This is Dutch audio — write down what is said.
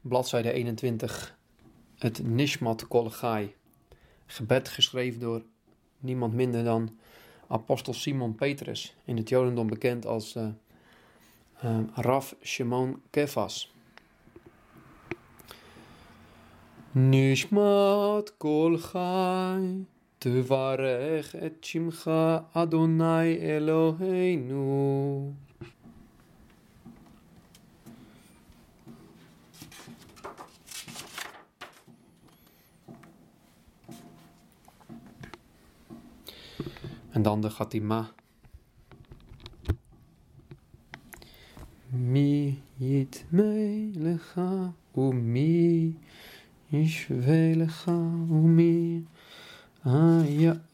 bladzijde 21. Het Nishmat Kolgai. Gebed geschreven door niemand minder dan apostel Simon Petrus, in het Jodendom bekend als uh, Raf Shimon Kefas. Nishmat Kolchai, Tvarech et Shimcha Adonai Eloheinu. En dan de Gatima. Mi yit melecha umi a umi ayaracha.